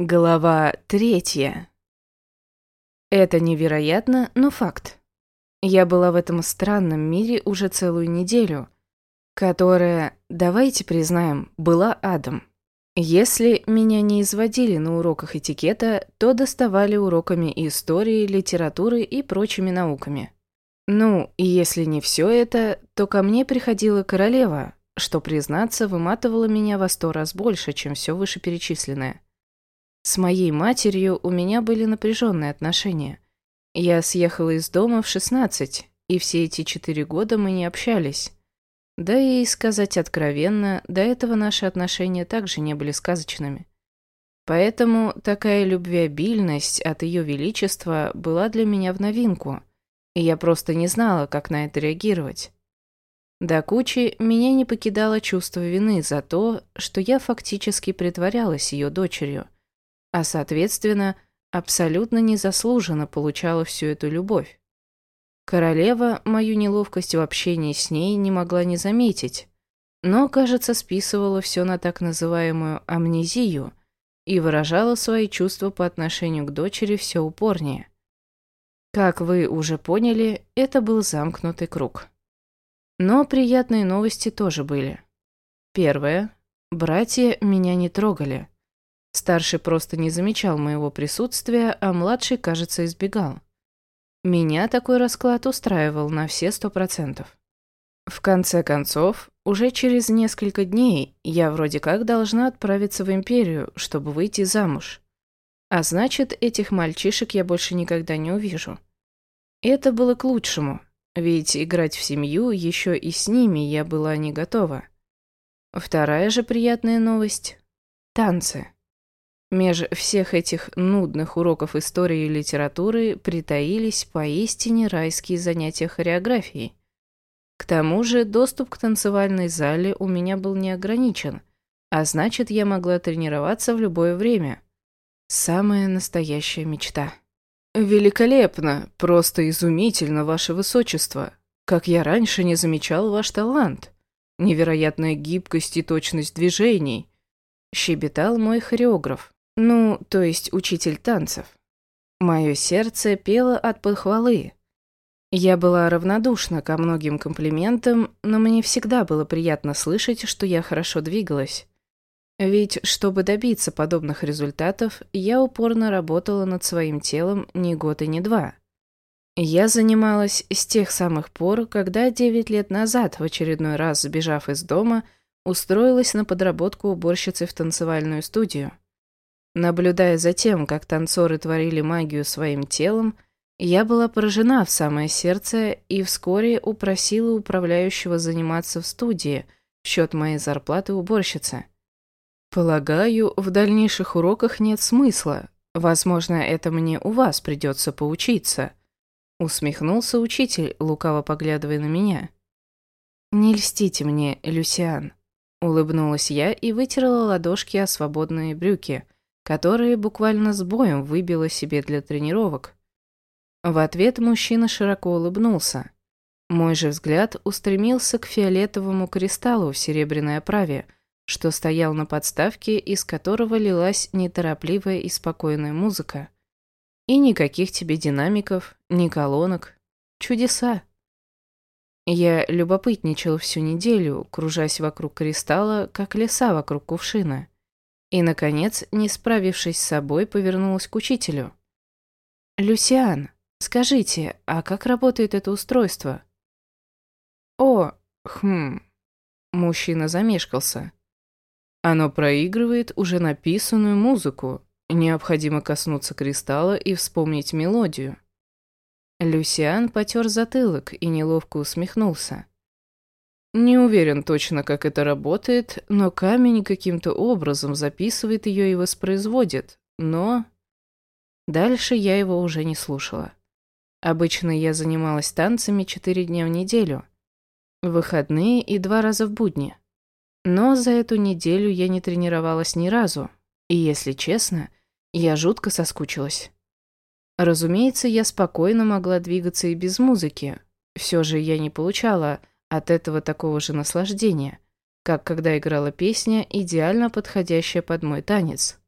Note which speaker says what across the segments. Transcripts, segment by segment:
Speaker 1: Глава третья. Это невероятно, но факт. Я была в этом странном мире уже целую неделю, которая, давайте признаем, была адом. Если меня не изводили на уроках этикета, то доставали уроками истории, литературы и прочими науками. Ну, и если не все это, то ко мне приходила королева, что, признаться, выматывало меня во сто раз больше, чем все вышеперечисленное. С моей матерью у меня были напряженные отношения. Я съехала из дома в 16, и все эти четыре года мы не общались. Да и, сказать откровенно, до этого наши отношения также не были сказочными. Поэтому такая любвеобильность от Ее Величества была для меня в новинку, и я просто не знала, как на это реагировать. До кучи меня не покидало чувство вины за то, что я фактически притворялась ее дочерью – а, соответственно, абсолютно незаслуженно получала всю эту любовь. Королева мою неловкость в общении с ней не могла не заметить, но, кажется, списывала все на так называемую амнезию и выражала свои чувства по отношению к дочери все упорнее. Как вы уже поняли, это был замкнутый круг. Но приятные новости тоже были. Первое. Братья меня не трогали. Старший просто не замечал моего присутствия, а младший, кажется, избегал. Меня такой расклад устраивал на все сто процентов. В конце концов, уже через несколько дней я вроде как должна отправиться в Империю, чтобы выйти замуж. А значит, этих мальчишек я больше никогда не увижу. Это было к лучшему, ведь играть в семью еще и с ними я была не готова. Вторая же приятная новость – танцы. Меж всех этих нудных уроков истории и литературы притаились поистине райские занятия хореографией. К тому же доступ к танцевальной зале у меня был не ограничен, а значит, я могла тренироваться в любое время. Самая настоящая мечта. «Великолепно, просто изумительно, ваше высочество. Как я раньше не замечал ваш талант. Невероятная гибкость и точность движений», — щебетал мой хореограф. Ну, то есть учитель танцев. Мое сердце пело от похвалы. Я была равнодушна ко многим комплиментам, но мне всегда было приятно слышать, что я хорошо двигалась. Ведь, чтобы добиться подобных результатов, я упорно работала над своим телом не год и не два. Я занималась с тех самых пор, когда девять лет назад, в очередной раз сбежав из дома, устроилась на подработку уборщицы в танцевальную студию. Наблюдая за тем, как танцоры творили магию своим телом, я была поражена в самое сердце и вскоре упросила управляющего заниматься в студии в счет моей зарплаты уборщицы. Полагаю, в дальнейших уроках нет смысла. Возможно, это мне у вас придется поучиться. Усмехнулся учитель, лукаво поглядывая на меня. «Не льстите мне, Люсиан», — улыбнулась я и вытерла ладошки о свободные брюки — которые буквально с боем выбила себе для тренировок. В ответ мужчина широко улыбнулся. Мой же взгляд устремился к фиолетовому кристаллу в серебряной оправе, что стоял на подставке, из которого лилась неторопливая и спокойная музыка. И никаких тебе динамиков, ни колонок. Чудеса. Я любопытничал всю неделю, кружась вокруг кристалла, как леса вокруг кувшина. И, наконец, не справившись с собой, повернулась к учителю. «Люсиан, скажите, а как работает это устройство?» «О, хм...» Мужчина замешкался. «Оно проигрывает уже написанную музыку. Необходимо коснуться кристалла и вспомнить мелодию». Люсиан потер затылок и неловко усмехнулся. Не уверен точно, как это работает, но камень каким-то образом записывает ее и воспроизводит, но... Дальше я его уже не слушала. Обычно я занималась танцами четыре дня в неделю, выходные и два раза в будни. Но за эту неделю я не тренировалась ни разу, и, если честно, я жутко соскучилась. Разумеется, я спокойно могла двигаться и без музыки. Все же я не получала от этого такого же наслаждения, как когда играла песня, идеально подходящая под мой танец.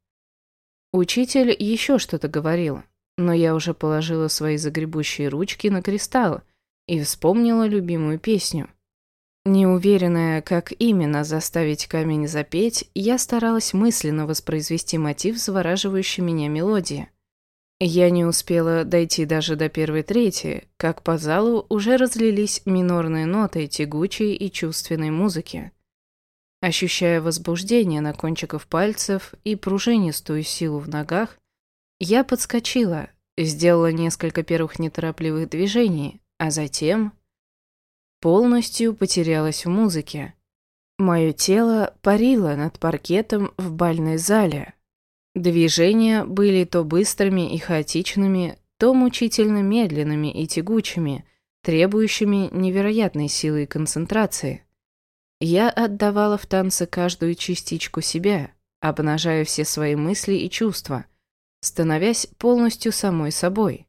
Speaker 1: Учитель еще что-то говорил, но я уже положила свои загребущие ручки на кристалл и вспомнила любимую песню. Неуверенная, как именно заставить камень запеть, я старалась мысленно воспроизвести мотив завораживающей меня мелодии. Я не успела дойти даже до первой трети, как по залу уже разлились минорные ноты тягучей и чувственной музыки. Ощущая возбуждение на кончиках пальцев и пружинистую силу в ногах, я подскочила, сделала несколько первых неторопливых движений, а затем полностью потерялась в музыке. Мое тело парило над паркетом в бальной зале. Движения были то быстрыми и хаотичными, то мучительно медленными и тягучими, требующими невероятной силы и концентрации. Я отдавала в танце каждую частичку себя, обнажая все свои мысли и чувства, становясь полностью самой собой.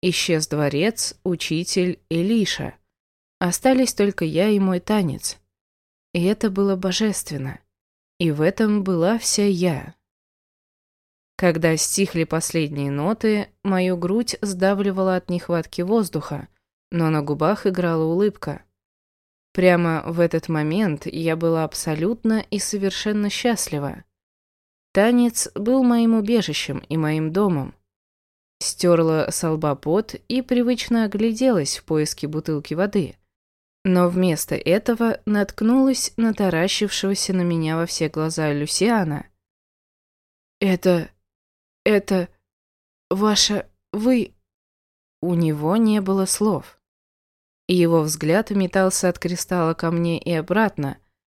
Speaker 1: Исчез дворец, учитель и Лиша. Остались только я и мой танец. И это было божественно. И в этом была вся я. Когда стихли последние ноты, мою грудь сдавливала от нехватки воздуха, но на губах играла улыбка. Прямо в этот момент я была абсолютно и совершенно счастлива. Танец был моим убежищем и моим домом. Стерла с лба пот и привычно огляделась в поиске бутылки воды. Но вместо этого наткнулась на таращившегося на меня во все глаза Люсиана. «Это... это... ваша... вы...» У него не было слов его взгляд метался от кристалла ко мне и обратно,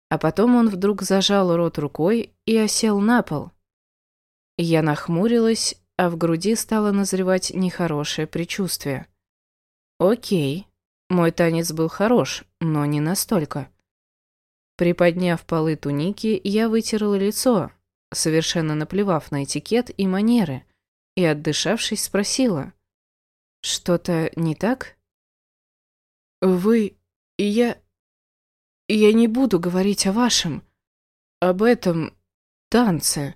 Speaker 1: а потом он вдруг зажал рот рукой и осел на пол. Я нахмурилась, а в груди стало назревать нехорошее предчувствие. Окей, мой танец был хорош, но не настолько. Приподняв полы туники, я вытерла лицо, совершенно наплевав на этикет и манеры, и, отдышавшись, спросила. «Что-то не так?» Вы я... Я не буду говорить о вашем... Об этом... танце.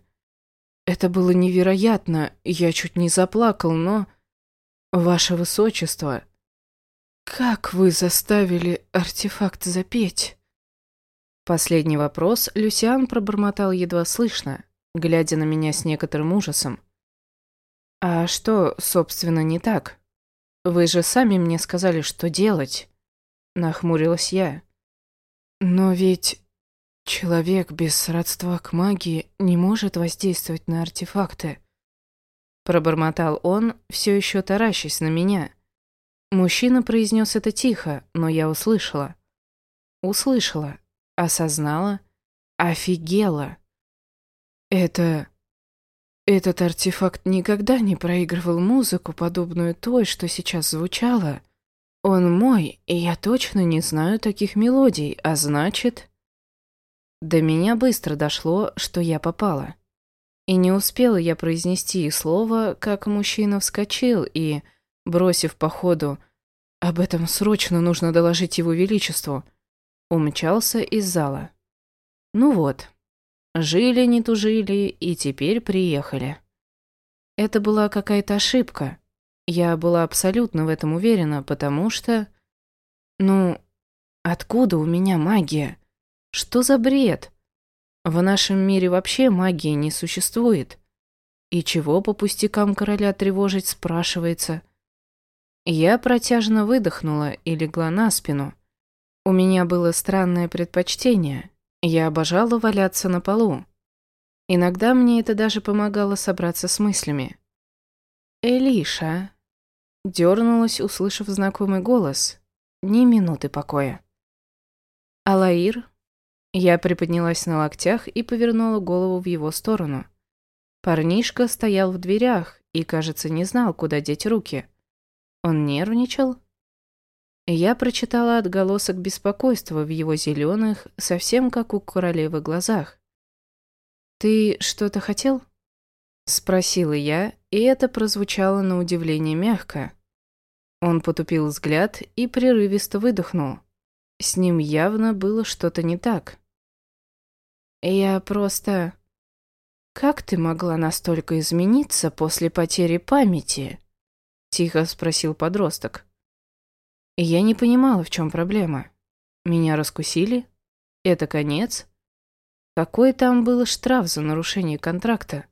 Speaker 1: Это было невероятно, я чуть не заплакал, но... Ваше Высочество... Как вы заставили артефакт запеть? Последний вопрос Люсиан пробормотал едва слышно, глядя на меня с некоторым ужасом. «А что, собственно, не так? Вы же сами мне сказали, что делать». Нахмурилась я. Но ведь человек без родства к магии не может воздействовать на артефакты. Пробормотал он, все еще таращась на меня. Мужчина произнес это тихо, но я услышала. Услышала, осознала, офигела. Это... Этот артефакт никогда не проигрывал музыку, подобную той, что сейчас звучала. Он мой, и я точно не знаю таких мелодий, а значит... До меня быстро дошло, что я попала. И не успела я произнести и слово, как мужчина вскочил и, бросив по ходу «Об этом срочно нужно доложить его величеству», умчался из зала. Ну вот, жили не тужили и теперь приехали. Это была какая-то ошибка. Я была абсолютно в этом уверена, потому что... Ну, откуда у меня магия? Что за бред? В нашем мире вообще магии не существует. И чего по пустякам короля тревожить, спрашивается. Я протяжно выдохнула и легла на спину. У меня было странное предпочтение. Я обожала валяться на полу. Иногда мне это даже помогало собраться с мыслями. «Элиша», Дернулась, услышав знакомый голос. Ни минуты покоя. «Алаир?» Я приподнялась на локтях и повернула голову в его сторону. Парнишка стоял в дверях и, кажется, не знал, куда деть руки. Он нервничал? Я прочитала отголосок беспокойства в его зеленых, совсем как у королевы глазах. «Ты что-то хотел?» Спросила я, и это прозвучало на удивление мягко. Он потупил взгляд и прерывисто выдохнул. С ним явно было что-то не так. «Я просто...» «Как ты могла настолько измениться после потери памяти?» — тихо спросил подросток. Я не понимала, в чем проблема. Меня раскусили? Это конец? Какой там был штраф за нарушение контракта?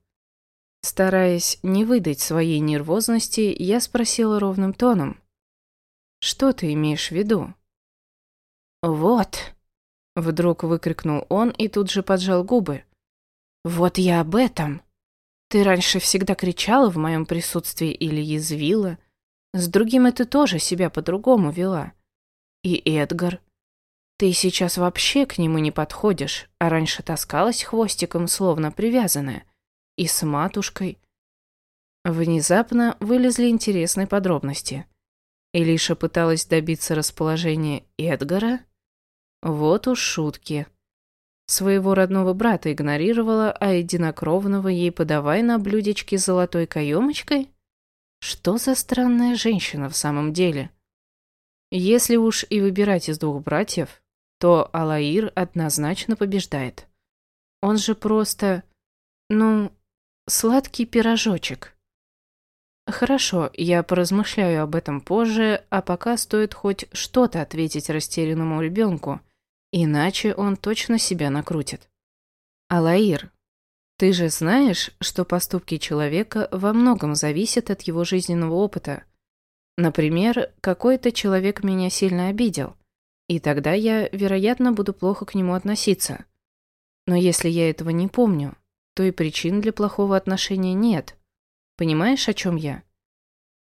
Speaker 1: Стараясь не выдать своей нервозности, я спросила ровным тоном. «Что ты имеешь в виду?» «Вот!» — вдруг выкрикнул он и тут же поджал губы. «Вот я об этом. Ты раньше всегда кричала в моем присутствии или язвила. С другим ты тоже себя по-другому вела. И Эдгар. Ты сейчас вообще к нему не подходишь, а раньше таскалась хвостиком, словно привязанная. И с матушкой». Внезапно вылезли интересные подробности. Илиша пыталась добиться расположения Эдгара? Вот уж шутки. Своего родного брата игнорировала, а единокровного ей подавай на блюдечке с золотой каемочкой? Что за странная женщина в самом деле? Если уж и выбирать из двух братьев, то Алаир однозначно побеждает. Он же просто, ну, сладкий пирожочек. Хорошо, я поразмышляю об этом позже, а пока стоит хоть что-то ответить растерянному ребенку – Иначе он точно себя накрутит. Алаир, ты же знаешь, что поступки человека во многом зависят от его жизненного опыта. Например, какой-то человек меня сильно обидел, и тогда я, вероятно, буду плохо к нему относиться. Но если я этого не помню, то и причин для плохого отношения нет. Понимаешь, о чем я?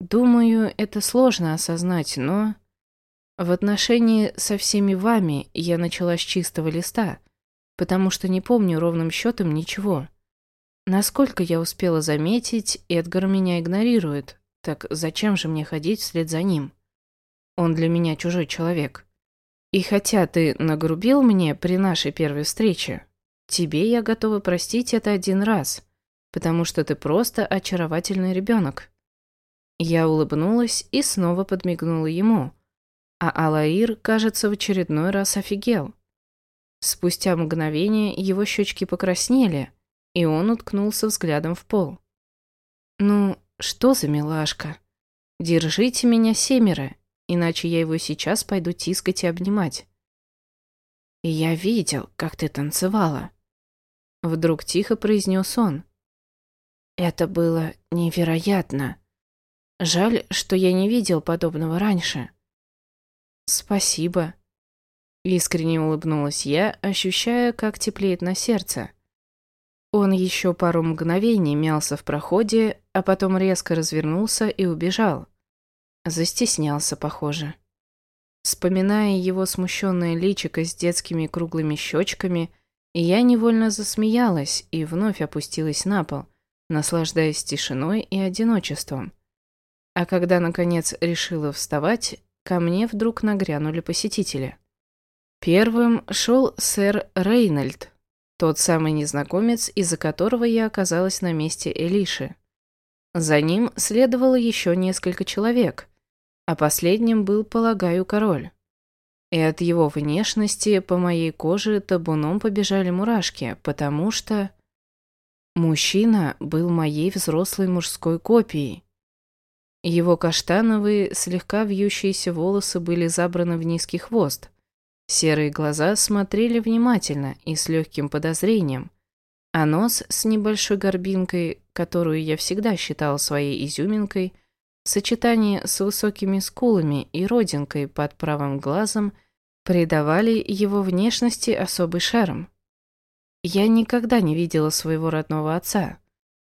Speaker 1: Думаю, это сложно осознать, но... В отношении со всеми вами я начала с чистого листа, потому что не помню ровным счетом ничего. Насколько я успела заметить, Эдгар меня игнорирует, так зачем же мне ходить вслед за ним? Он для меня чужой человек. И хотя ты нагрубил мне при нашей первой встрече, тебе я готова простить это один раз, потому что ты просто очаровательный ребенок. Я улыбнулась и снова подмигнула ему, а Алаир, кажется, в очередной раз офигел. Спустя мгновение его щечки покраснели, и он уткнулся взглядом в пол. «Ну, что за милашка? Держите меня семеро, иначе я его сейчас пойду тискать и обнимать». «Я видел, как ты танцевала», — вдруг тихо произнес он. «Это было невероятно. Жаль, что я не видел подобного раньше». «Спасибо». Искренне улыбнулась я, ощущая, как теплеет на сердце. Он еще пару мгновений мялся в проходе, а потом резко развернулся и убежал. Застеснялся, похоже. Вспоминая его смущенное личико с детскими круглыми щечками, я невольно засмеялась и вновь опустилась на пол, наслаждаясь тишиной и одиночеством. А когда, наконец, решила вставать, ко мне вдруг нагрянули посетители. Первым шел сэр Рейнольд, тот самый незнакомец, из-за которого я оказалась на месте Элиши. За ним следовало еще несколько человек, а последним был, полагаю, король. И от его внешности по моей коже табуном побежали мурашки, потому что... Мужчина был моей взрослой мужской копией. Его каштановые, слегка вьющиеся волосы были забраны в низкий хвост. Серые глаза смотрели внимательно и с легким подозрением, а нос с небольшой горбинкой, которую я всегда считал своей изюминкой, в сочетании с высокими скулами и родинкой под правым глазом придавали его внешности особый шарм. Я никогда не видела своего родного отца,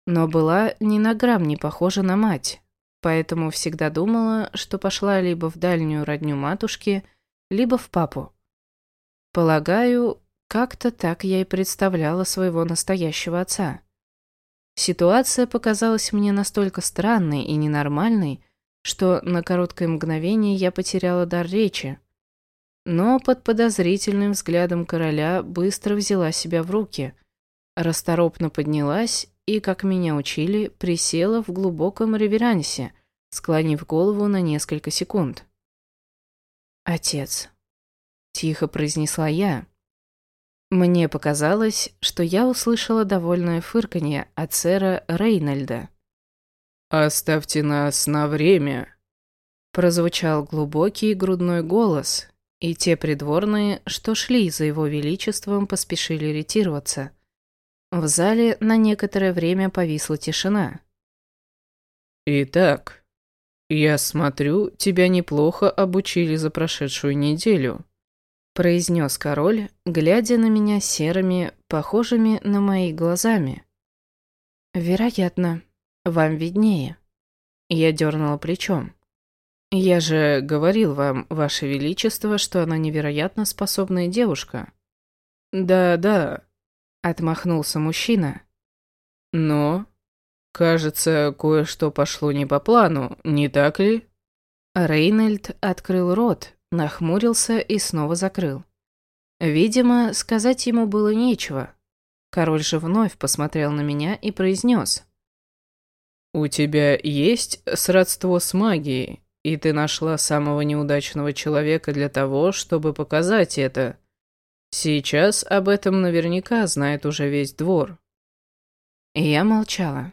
Speaker 1: но была ни на грамм не похожа на мать, поэтому всегда думала, что пошла либо в дальнюю родню матушки, либо в папу. Полагаю, как-то так я и представляла своего настоящего отца. Ситуация показалась мне настолько странной и ненормальной, что на короткое мгновение я потеряла дар речи. Но под подозрительным взглядом короля быстро взяла себя в руки, расторопно поднялась и, как меня учили, присела в глубоком реверансе, склонив голову на несколько секунд. «Отец», — тихо произнесла я. Мне показалось, что я услышала довольное фырканье от сэра Рейнольда.
Speaker 2: «Оставьте нас на время», —
Speaker 1: прозвучал глубокий грудной голос, и те придворные, что шли за его величеством, поспешили ретироваться. В зале на некоторое время повисла тишина.
Speaker 2: «Итак, я смотрю, тебя неплохо обучили за прошедшую неделю»,
Speaker 1: произнес король, глядя на меня серыми, похожими на мои глазами. «Вероятно, вам виднее». Я дернула плечом. «Я же говорил вам, Ваше Величество, что она невероятно способная девушка».
Speaker 2: «Да-да», —
Speaker 1: отмахнулся мужчина.
Speaker 2: «Но, кажется, кое-что пошло не по плану, не так ли?»
Speaker 1: Рейнольд открыл рот, нахмурился и снова закрыл. Видимо, сказать ему было нечего. Король же вновь посмотрел на меня и произнес.
Speaker 2: «У тебя есть сродство с магией, и ты нашла самого неудачного человека для того, чтобы показать это. Сейчас об этом наверняка знает уже весь двор».
Speaker 1: И я молчала.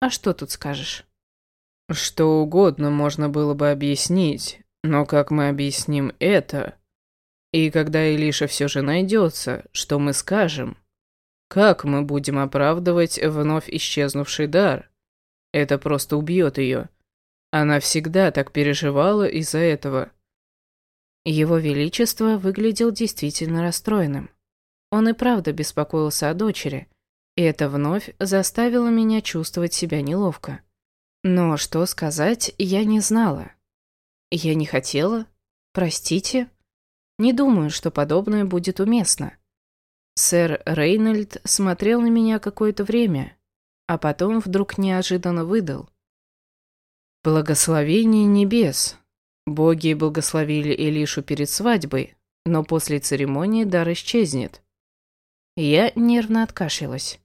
Speaker 1: «А что тут скажешь?»
Speaker 2: «Что угодно можно было бы объяснить, но как мы объясним это? И когда Илиша все же найдется, что мы скажем? Как мы будем оправдывать вновь исчезнувший дар? Это просто убьет ее. Она всегда так переживала из-за этого.
Speaker 1: Его Величество выглядел действительно расстроенным. Он и правда беспокоился о дочери, и это вновь заставило меня чувствовать себя неловко. Но что сказать, я не знала. Я не хотела? Простите? Не думаю, что подобное будет уместно. Сэр Рейнольд смотрел на меня какое-то время, а потом вдруг неожиданно выдал. Благословение небес. Боги благословили Элишу перед свадьбой, но после церемонии дар исчезнет. Я нервно откашлялась.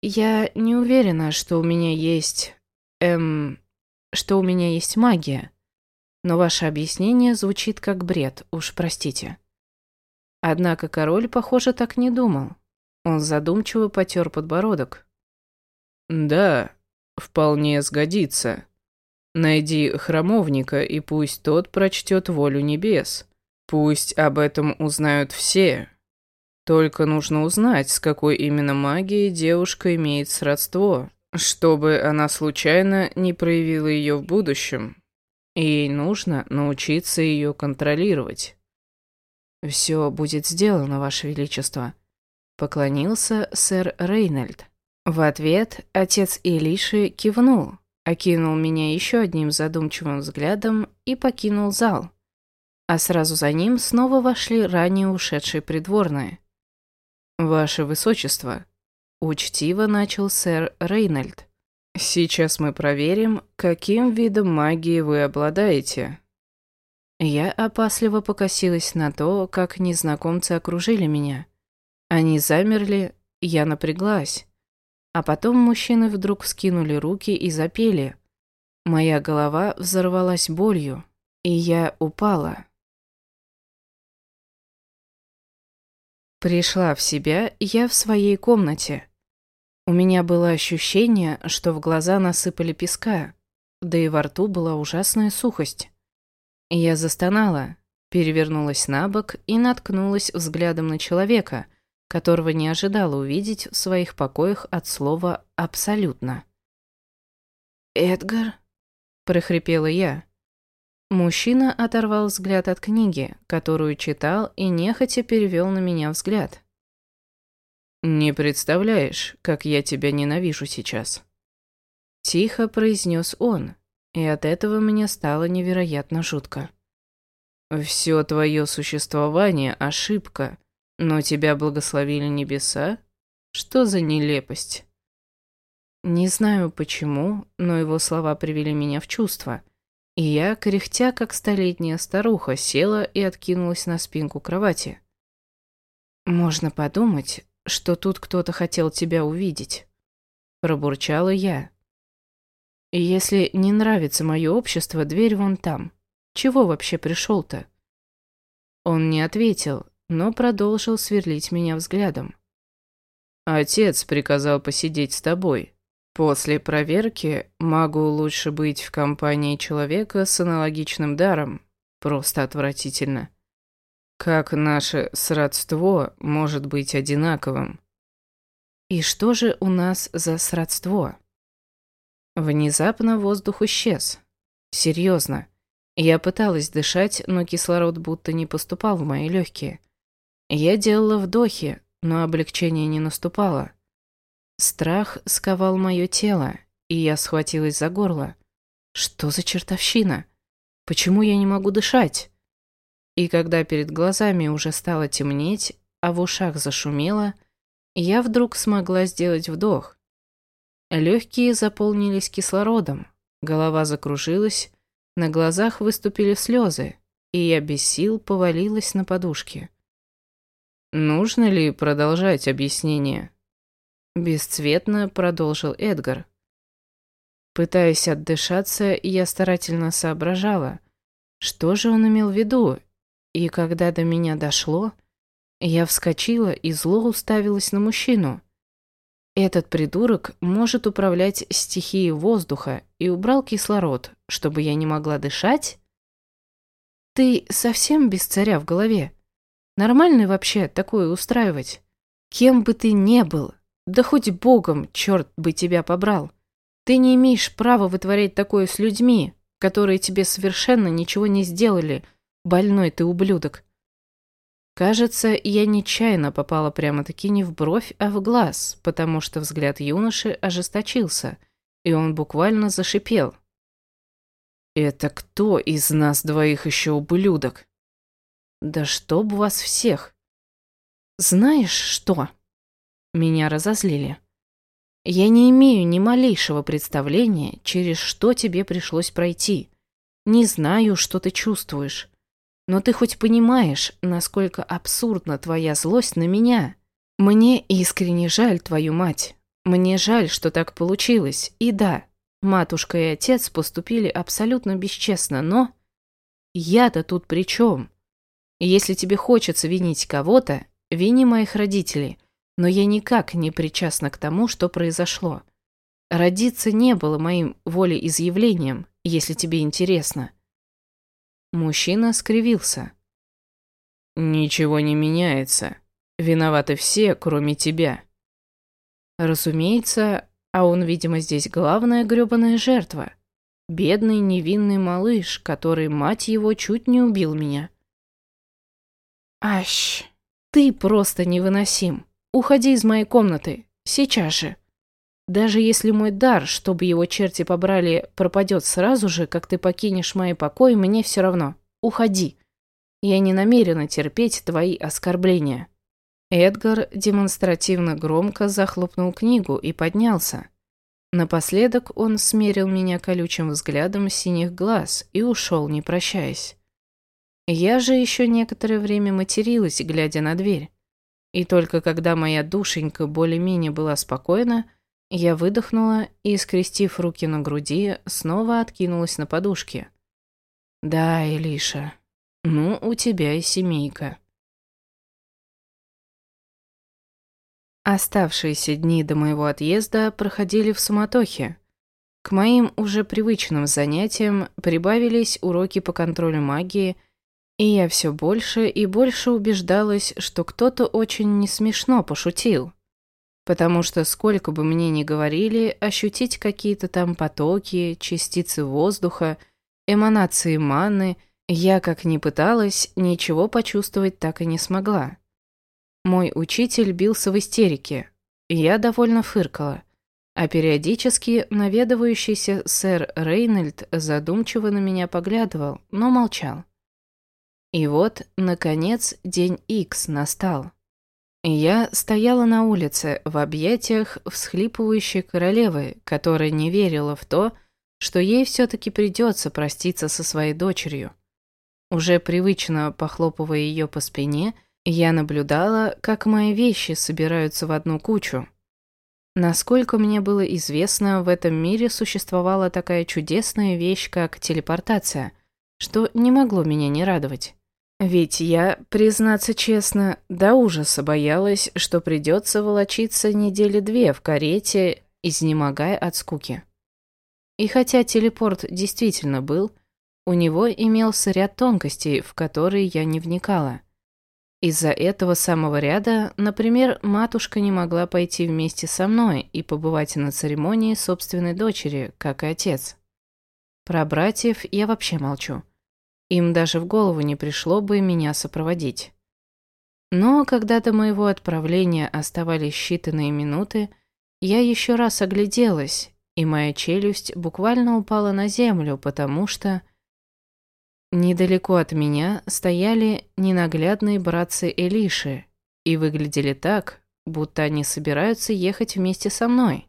Speaker 1: Я не уверена, что у меня есть... Эм... Что у меня есть магия но ваше объяснение звучит как бред, уж простите». Однако король, похоже, так не думал. Он задумчиво потер подбородок.
Speaker 2: «Да, вполне сгодится. Найди храмовника, и пусть тот прочтет волю небес. Пусть об этом узнают все. Только нужно узнать, с какой именно магией девушка имеет сродство, чтобы она случайно не проявила ее в будущем и ей нужно научиться ее контролировать.
Speaker 1: «Все будет сделано, Ваше Величество», — поклонился сэр Рейнольд. В ответ отец Илиши кивнул, окинул меня еще одним задумчивым взглядом и покинул зал. А сразу за ним снова вошли ранее ушедшие придворные. «Ваше Высочество», — учтиво начал сэр Рейнольд. Сейчас мы проверим, каким видом магии вы обладаете. Я опасливо покосилась на то, как незнакомцы окружили меня. Они замерли, я напряглась. А потом мужчины вдруг вскинули руки и запели. Моя голова взорвалась болью, и я упала. Пришла в себя я в своей комнате. У меня было ощущение, что в глаза насыпали песка, да и во рту была ужасная сухость. Я застонала, перевернулась на бок и наткнулась взглядом на человека, которого не ожидала увидеть в своих покоях от слова «абсолютно». «Эдгар?» – прохрипела я. Мужчина оторвал взгляд от книги, которую читал, и нехотя перевел на меня взгляд.
Speaker 2: «Не представляешь, как я тебя ненавижу сейчас».
Speaker 1: Тихо произнес он, и от этого мне стало невероятно жутко.
Speaker 2: «Все твое существование – ошибка, но тебя благословили небеса? Что за нелепость?»
Speaker 1: Не знаю почему, но его слова привели меня в чувство, и я, кряхтя как столетняя старуха, села и откинулась на спинку кровати. Можно подумать, что тут кто-то хотел тебя увидеть. Пробурчала я. Если не нравится мое общество, дверь вон там. Чего вообще пришел-то? Он не ответил, но продолжил сверлить меня взглядом.
Speaker 2: «Отец приказал посидеть с тобой. После проверки магу лучше быть в компании человека с аналогичным даром. Просто отвратительно. Как наше сродство может быть одинаковым?»
Speaker 1: «И что же у нас за сродство?» Внезапно воздух исчез. Серьезно. Я пыталась дышать, но кислород будто не поступал в мои легкие. Я делала вдохи, но облегчение не наступало. Страх сковал мое тело, и я схватилась за горло. Что за чертовщина? Почему я не могу дышать? И когда перед глазами уже стало темнеть, а в ушах зашумело, я вдруг смогла сделать вдох. Легкие заполнились кислородом, голова закружилась, на глазах выступили слезы, и я без сил повалилась на подушки.
Speaker 2: «Нужно ли продолжать объяснение?»
Speaker 1: Бесцветно продолжил Эдгар. Пытаясь отдышаться, я старательно соображала, что же он имел в виду, и когда до меня дошло, я вскочила и зло уставилась на мужчину. Этот придурок может управлять стихией воздуха и убрал кислород, чтобы я не могла дышать? Ты совсем без царя в голове? Нормально вообще такое устраивать? Кем бы ты не был, да хоть богом, черт бы тебя побрал. Ты не имеешь права вытворять такое с людьми, которые тебе совершенно ничего не сделали, больной ты ублюдок. Кажется, я нечаянно попала прямо-таки не в бровь, а в глаз, потому что взгляд юноши ожесточился, и он буквально зашипел.
Speaker 2: «Это кто из нас двоих еще ублюдок?»
Speaker 1: «Да чтоб вас всех!» «Знаешь что?» Меня разозлили. «Я не имею ни малейшего представления, через что тебе пришлось пройти. Не знаю, что ты чувствуешь. Но ты хоть понимаешь, насколько абсурдна твоя злость на меня? Мне искренне жаль твою мать. Мне жаль, что так получилось. И да, матушка и отец поступили абсолютно бесчестно, но... Я-то тут при чем? Если тебе хочется винить кого-то, вини моих родителей. Но я никак не причастна к тому, что произошло. Родиться не было моим волеизъявлением, если тебе интересно. Мужчина скривился.
Speaker 2: «Ничего не меняется. Виноваты все, кроме тебя».
Speaker 1: Разумеется, а он, видимо, здесь главная грёбаная жертва. Бедный невинный малыш, который, мать его, чуть не убил меня. «Ащ, ты просто невыносим. Уходи из моей комнаты. Сейчас же». Даже если мой дар, чтобы его черти побрали, пропадет сразу же, как ты покинешь мои покои, мне все равно. Уходи. Я не намерена терпеть твои оскорбления». Эдгар демонстративно громко захлопнул книгу и поднялся. Напоследок он смерил меня колючим взглядом синих глаз и ушел, не прощаясь. Я же еще некоторое время материлась, глядя на дверь. И только когда моя душенька более-менее была спокойна, я выдохнула и, скрестив руки на груди, снова откинулась на подушке. «Да, Илиша, ну, у тебя и семейка». Оставшиеся дни до моего отъезда проходили в суматохе. К моим уже привычным занятиям прибавились уроки по контролю магии, и я все больше и больше убеждалась, что кто-то очень несмешно пошутил потому что сколько бы мне ни говорили, ощутить какие-то там потоки, частицы воздуха, эманации маны, я, как ни пыталась, ничего почувствовать так и не смогла. Мой учитель бился в истерике, я довольно фыркала, а периодически наведывающийся сэр Рейнольд задумчиво на меня поглядывал, но молчал. И вот, наконец, день Икс настал. Я стояла на улице в объятиях всхлипывающей королевы, которая не верила в то, что ей все-таки придется проститься со своей дочерью. Уже привычно похлопывая ее по спине, я наблюдала, как мои вещи собираются в одну кучу. Насколько мне было известно, в этом мире существовала такая чудесная вещь, как телепортация, что не могло меня не радовать. Ведь я, признаться честно, до ужаса боялась, что придется волочиться недели две в карете, изнемогая от скуки. И хотя телепорт действительно был, у него имелся ряд тонкостей, в которые я не вникала. Из-за этого самого ряда, например, матушка не могла пойти вместе со мной и побывать на церемонии собственной дочери, как и отец. Про братьев я вообще молчу. Им даже в голову не пришло бы меня сопроводить. Но когда до моего отправления оставались считанные минуты, я еще раз огляделась, и моя челюсть буквально упала на землю, потому что... Недалеко от меня стояли ненаглядные братцы Элиши и выглядели так, будто они собираются ехать вместе со мной.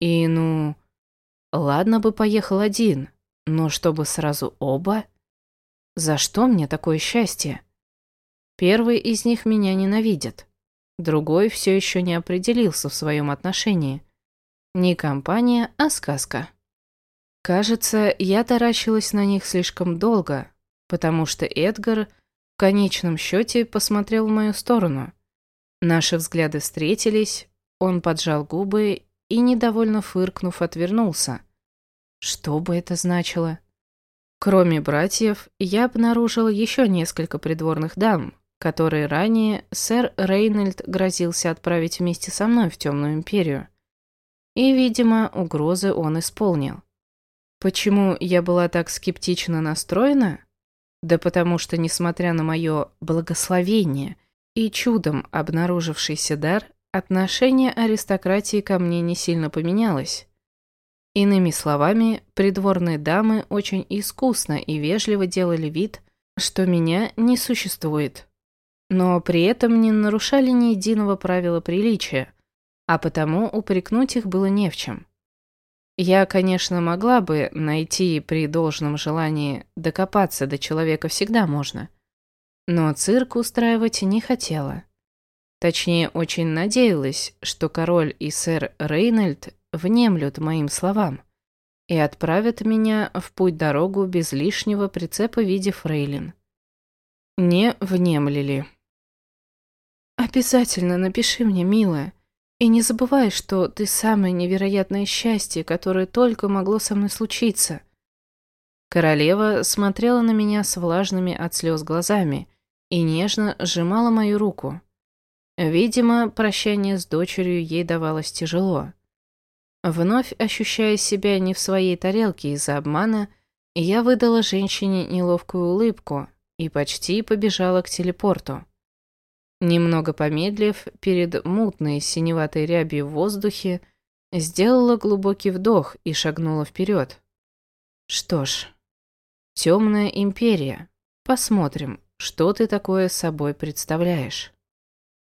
Speaker 1: И ну, ладно бы поехал один, но чтобы сразу оба? За что мне такое счастье? Первый из них меня ненавидит, другой все еще не определился в своем отношении. Не компания, а сказка. Кажется, я таращилась на них слишком долго, потому что Эдгар в конечном счете посмотрел в мою сторону. Наши взгляды встретились, он поджал губы и, недовольно фыркнув, отвернулся. Что бы это значило? Кроме братьев, я обнаружила еще несколько придворных дам, которые ранее сэр Рейнольд грозился отправить вместе со мной в Темную Империю. И, видимо, угрозы он исполнил. Почему я была так скептично настроена? Да потому что, несмотря на мое благословение и чудом обнаружившийся дар, отношение аристократии ко мне не сильно поменялось. Иными словами, придворные дамы очень искусно и вежливо делали вид, что меня не существует. Но при этом не нарушали ни единого правила приличия, а потому упрекнуть их было не в чем. Я, конечно, могла бы найти при должном желании докопаться до человека всегда можно. Но цирк устраивать не хотела. Точнее, очень надеялась, что король и сэр Рейнольд внемлют моим словам и отправят меня в путь-дорогу без лишнего прицепа в виде фрейлин. Не внемлили. «Обязательно напиши мне, милая», и не забывай, что ты самое невероятное счастье, которое только могло со мной случиться. Королева смотрела на меня с влажными от слез глазами и нежно сжимала мою руку. Видимо, прощание с дочерью ей давалось тяжело. Вновь ощущая себя не в своей тарелке из-за обмана, я выдала женщине неловкую улыбку и почти побежала к телепорту. Немного помедлив, перед мутной синеватой рябью в воздухе, сделала глубокий вдох и шагнула вперед. Что ж, темная империя. Посмотрим, что ты такое собой представляешь.